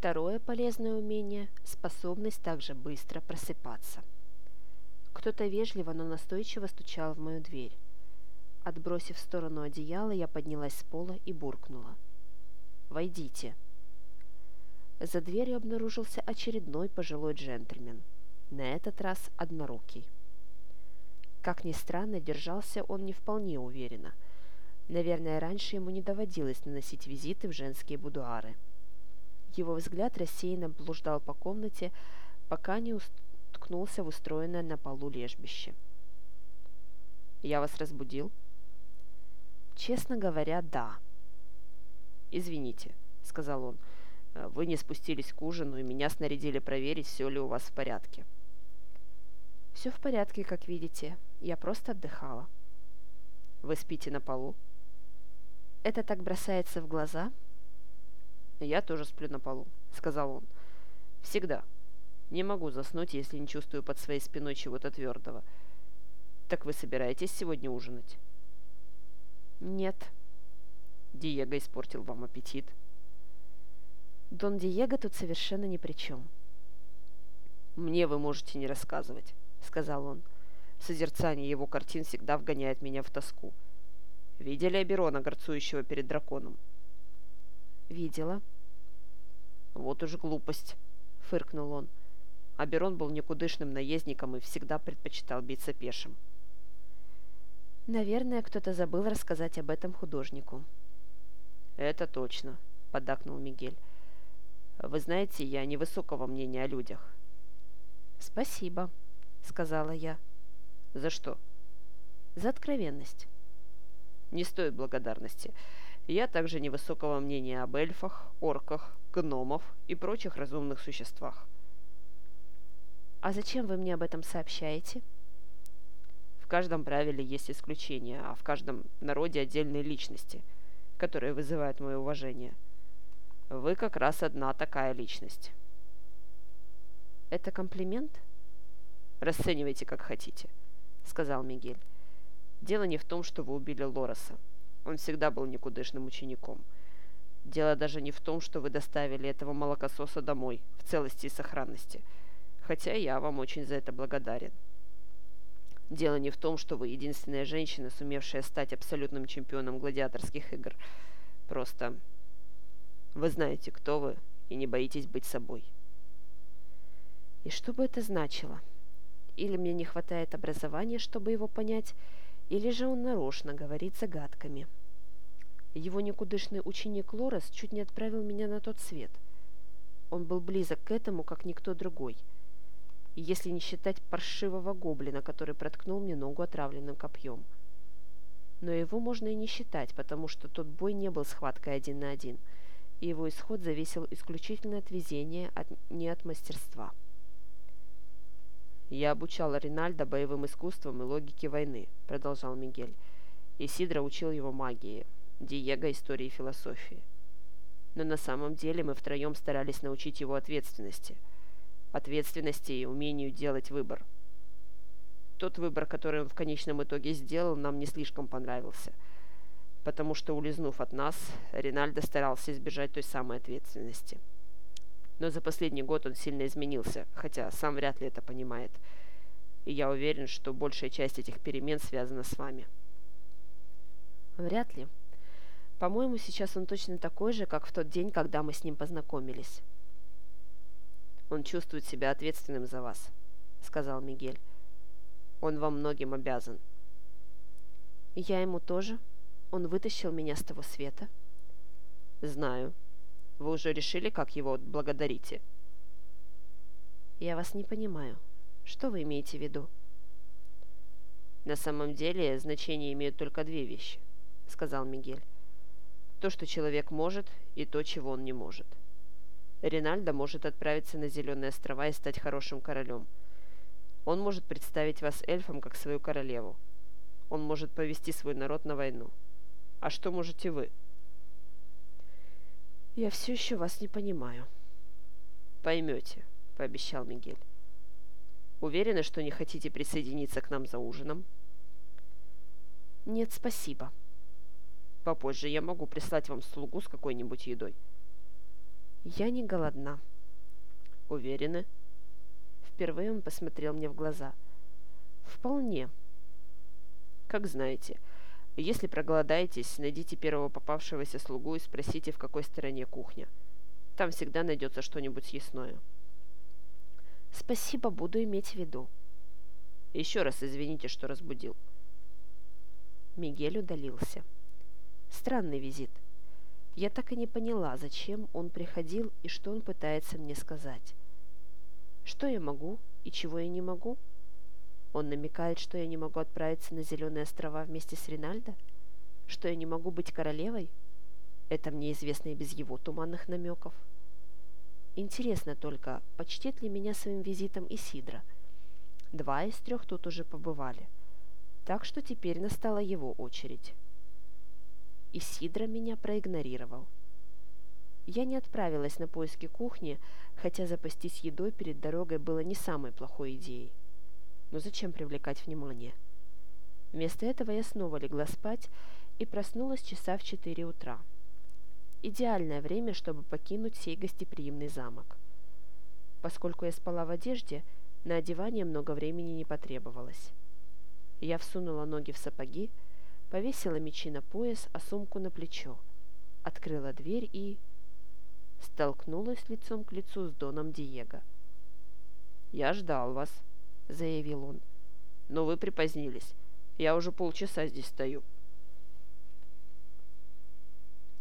Второе полезное умение – способность также быстро просыпаться. Кто-то вежливо, но настойчиво стучал в мою дверь. Отбросив в сторону одеяло, я поднялась с пола и буркнула. «Войдите». За дверью обнаружился очередной пожилой джентльмен, на этот раз однорукий. Как ни странно, держался он не вполне уверенно. Наверное, раньше ему не доводилось наносить визиты в женские будуары. Его взгляд рассеянно блуждал по комнате, пока не уткнулся в устроенное на полу лежбище. «Я вас разбудил?» «Честно говоря, да». «Извините», — сказал он, — «вы не спустились к ужину, и меня снарядили проверить, все ли у вас в порядке». «Все в порядке, как видите. Я просто отдыхала». «Вы спите на полу?» «Это так бросается в глаза?» «Я тоже сплю на полу», — сказал он. «Всегда. Не могу заснуть, если не чувствую под своей спиной чего-то твердого. Так вы собираетесь сегодня ужинать?» «Нет». «Диего испортил вам аппетит?» «Дон Диего тут совершенно ни при чем». «Мне вы можете не рассказывать», — сказал он. Созерцание его картин всегда вгоняет меня в тоску. Видели Аберона, горцующего перед драконом? Видела. Вот уж глупость, фыркнул он. Аберон был никудышным наездником и всегда предпочитал биться пешим. Наверное, кто-то забыл рассказать об этом художнику. Это точно, поддакнул Мигель. Вы знаете, я невысокого мнения о людях. Спасибо, сказала я. За что? За откровенность. Не стоит благодарности. Я также невысокого мнения об эльфах, орках, гномов и прочих разумных существах. А зачем вы мне об этом сообщаете? В каждом правиле есть исключения, а в каждом народе отдельные личности, которые вызывают мое уважение. Вы как раз одна такая личность. Это комплимент? Расценивайте как хотите. — сказал Мигель. «Дело не в том, что вы убили Лореса. Он всегда был никудышным учеником. Дело даже не в том, что вы доставили этого молокососа домой, в целости и сохранности. Хотя я вам очень за это благодарен. Дело не в том, что вы единственная женщина, сумевшая стать абсолютным чемпионом гладиаторских игр. Просто вы знаете, кто вы, и не боитесь быть собой». «И что бы это значило?» Или мне не хватает образования, чтобы его понять, или же он нарочно говорит загадками. Его никудышный ученик Лорес чуть не отправил меня на тот свет. Он был близок к этому, как никто другой. Если не считать паршивого гоблина, который проткнул мне ногу отравленным копьем. Но его можно и не считать, потому что тот бой не был схваткой один на один, и его исход зависел исключительно от везения, от, не от мастерства. «Я обучал Ринальда боевым искусствам и логике войны», — продолжал Мигель. Исидро учил его магии, Диего — истории и философии. Но на самом деле мы втроем старались научить его ответственности. Ответственности и умению делать выбор. Тот выбор, который он в конечном итоге сделал, нам не слишком понравился. Потому что, улизнув от нас, Ринальдо старался избежать той самой ответственности — но за последний год он сильно изменился, хотя сам вряд ли это понимает. И я уверен, что большая часть этих перемен связана с вами. Вряд ли. По-моему, сейчас он точно такой же, как в тот день, когда мы с ним познакомились. Он чувствует себя ответственным за вас, сказал Мигель. Он вам многим обязан. И я ему тоже. Он вытащил меня с того света. Знаю, вы уже решили, как его благодарите?» «Я вас не понимаю. Что вы имеете в виду?» «На самом деле значение имеют только две вещи», — сказал Мигель. «То, что человек может, и то, чего он не может. Ринальдо может отправиться на Зеленые острова и стать хорошим королем. Он может представить вас эльфом как свою королеву. Он может повести свой народ на войну. А что можете вы?» «Я все еще вас не понимаю». «Поймете», — пообещал Мигель. «Уверены, что не хотите присоединиться к нам за ужином?» «Нет, спасибо». «Попозже я могу прислать вам слугу с какой-нибудь едой». Я не голодна. Уверены? Впервые он посмотрел мне в глаза. Вполне. Как знаете. Если проголодаетесь, найдите первого попавшегося слугу и спросите, в какой стороне кухня. Там всегда найдется что-нибудь съестное. Спасибо, буду иметь в виду. Еще раз извините, что разбудил. Мигель удалился. Странный визит. Я так и не поняла, зачем он приходил и что он пытается мне сказать. Что я могу и чего я не могу? Он намекает, что я не могу отправиться на Зеленые острова вместе с Ринальдо? Что я не могу быть королевой? Это мне известно и без его туманных намеков. Интересно только, почтит ли меня своим визитом Исидра? Два из трех тут уже побывали. Так что теперь настала его очередь. Исидра меня проигнорировал. Я не отправилась на поиски кухни, хотя запастись едой перед дорогой было не самой плохой идеей. Но зачем привлекать внимание? Вместо этого я снова легла спать и проснулась часа в четыре утра. Идеальное время, чтобы покинуть сей гостеприимный замок. Поскольку я спала в одежде, на одевание много времени не потребовалось. Я всунула ноги в сапоги, повесила мечи на пояс, а сумку на плечо, открыла дверь и... столкнулась лицом к лицу с Доном Диего. «Я ждал вас», — заявил он. «Но вы припозднились. Я уже полчаса здесь стою».